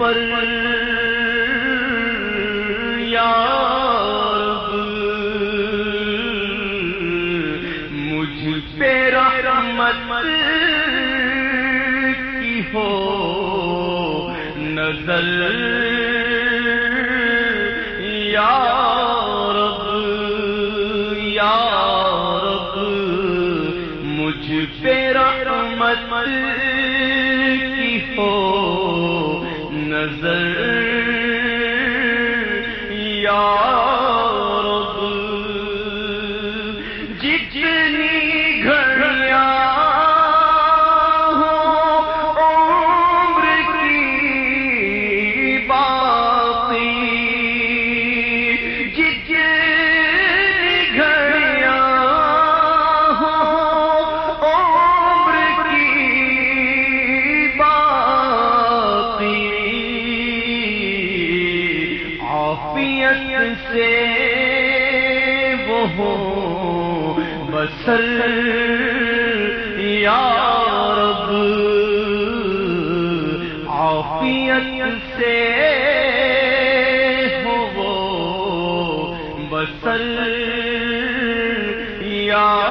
پر یا مجھ تیرا رحمت کی ہو نزل یا یار مجھ پیرا رحمت کی ہو نظر یا سر یا رب عافیت سے ہو وہ بسر یا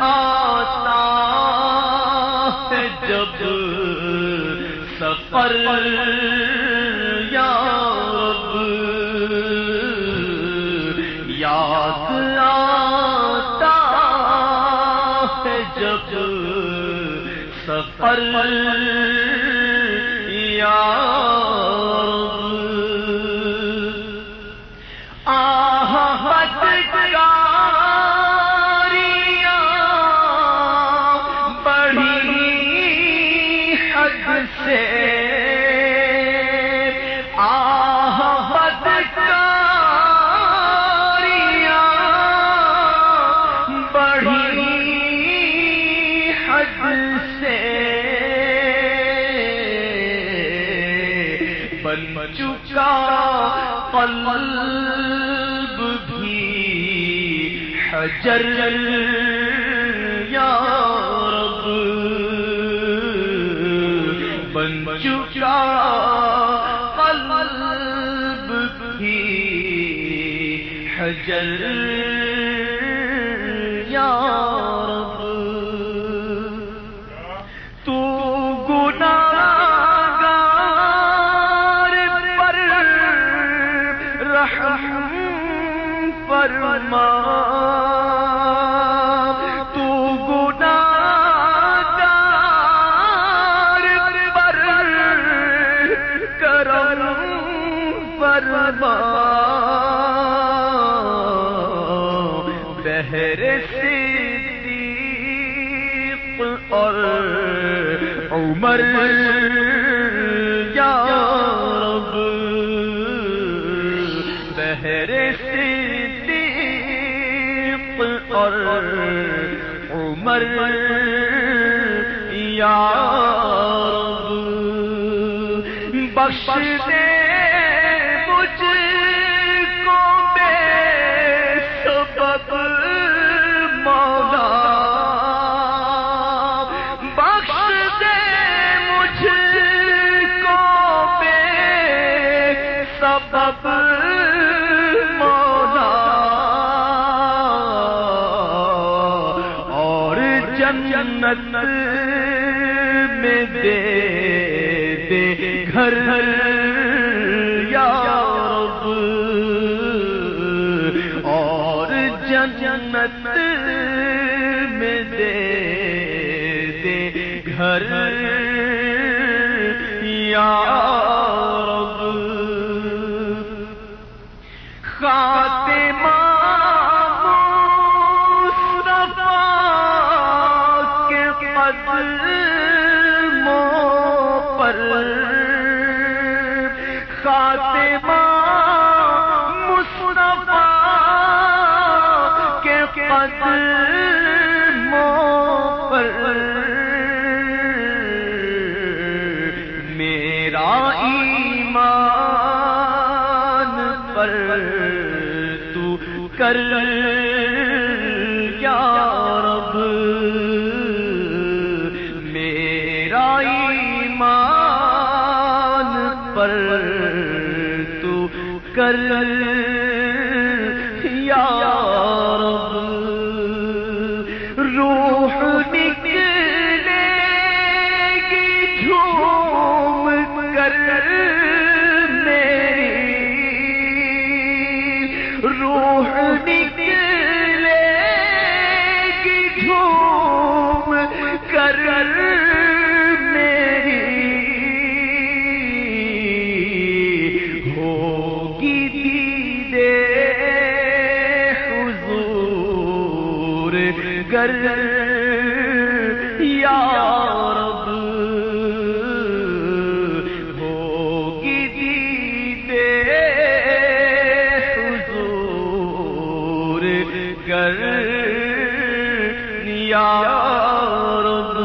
آتا ہے جب سفر یاد آتا ہے جب آہ بچ گیا قلب بھی حجر یا رب بن چکا قلب بھی حجر فرما. تو گنا پر کرم فرما. بہر صدیق اور عمر یا عمر یا رب بخش میں دے دے گھر یا قتل یار کر یا رب ہوگی دیدے حضور گر یا رب۔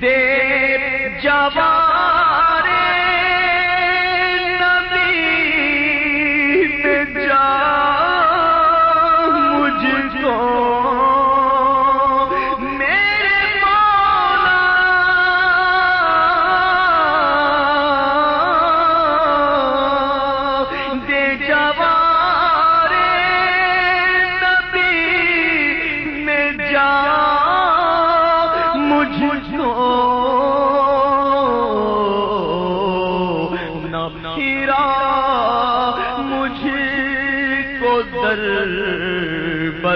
دے جوان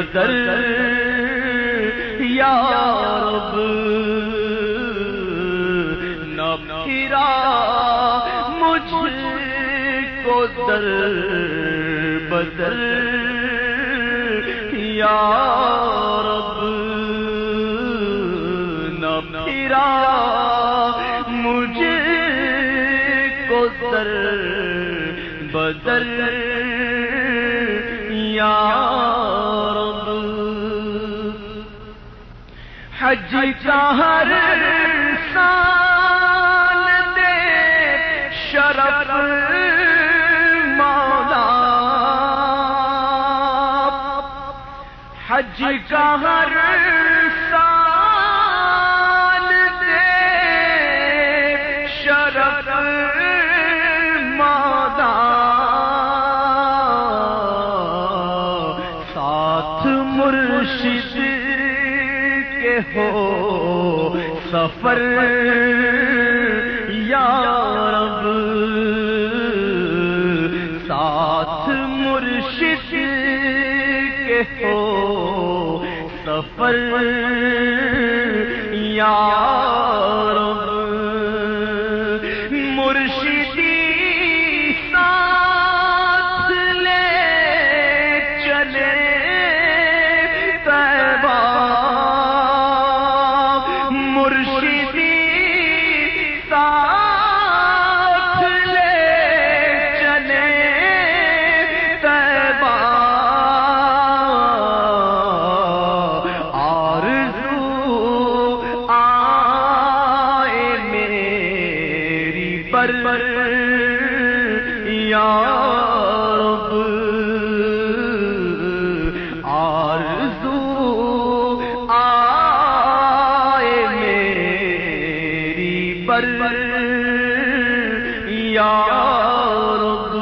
بدل یا رب نہ پھرا مجھ کو در بدل یا حج کا ہر سال دے شرف مولا۔ حج کا ہر ساتھ مرشد کے ہو سفر یا رب۔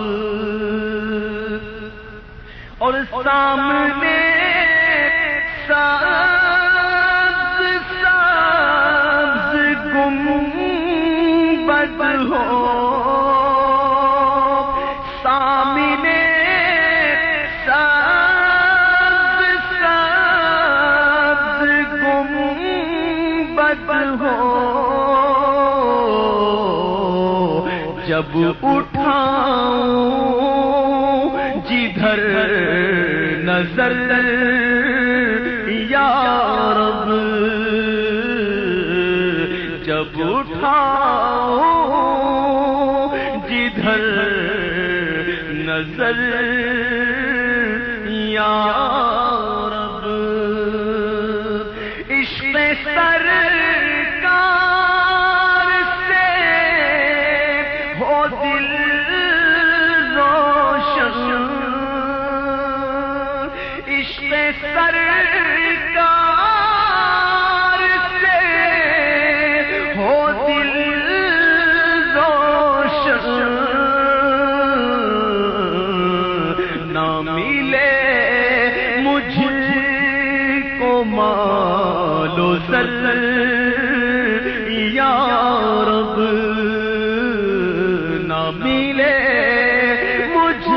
اور سامنے سبز سبز گم بد ہو۔ سامنے سبز سبز گم بد ہو۔ جب اٹھاؤں جدھر نظر یا رب جب اٹھاؤ جدھر نظر یا رب عشق سر کو مالو سر. یا رب، نہ ملے مجھ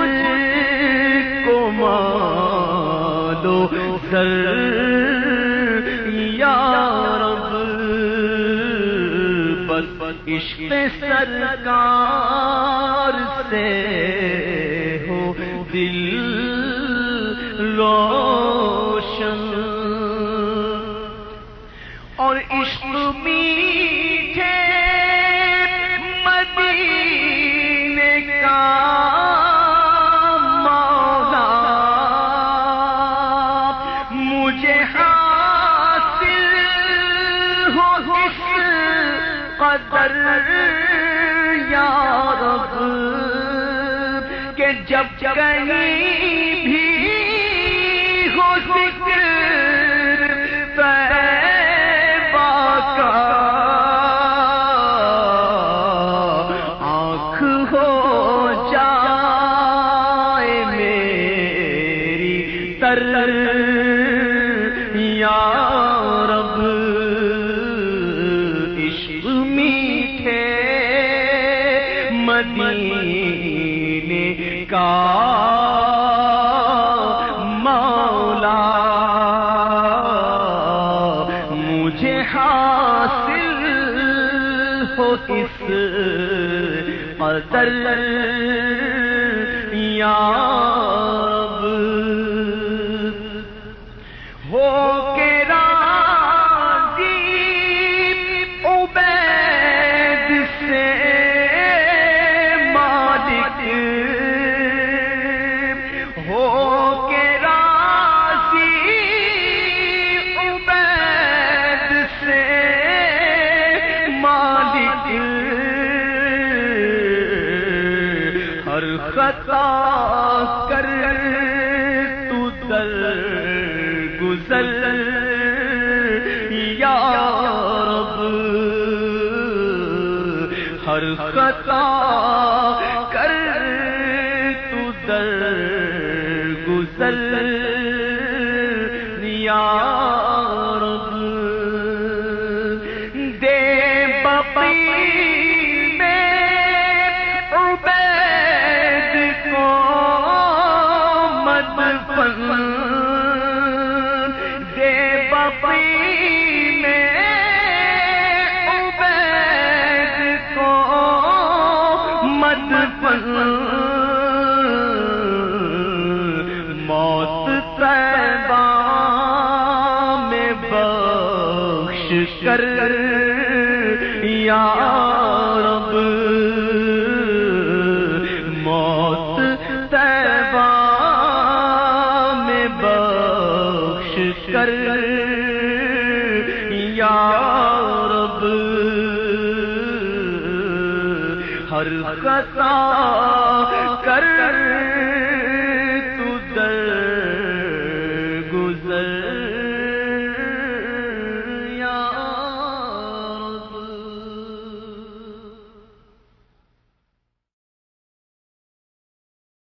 کو مالو سر. یا رب، بس عشق سرکار سے ہو دل روشن جب کہیں بھی ہو ذکر آنکھ ہو جائے میری تر یا رب عشق میٹھے کا مولا مجھے حاصل ہو اس قدر یا یا رب، ہر خطا کر تو در گزر یا رب، دے بقی میں دے بقی موت طیبہ میں بخش کر یا رب موت طیبہ میں بخش کر خطا کر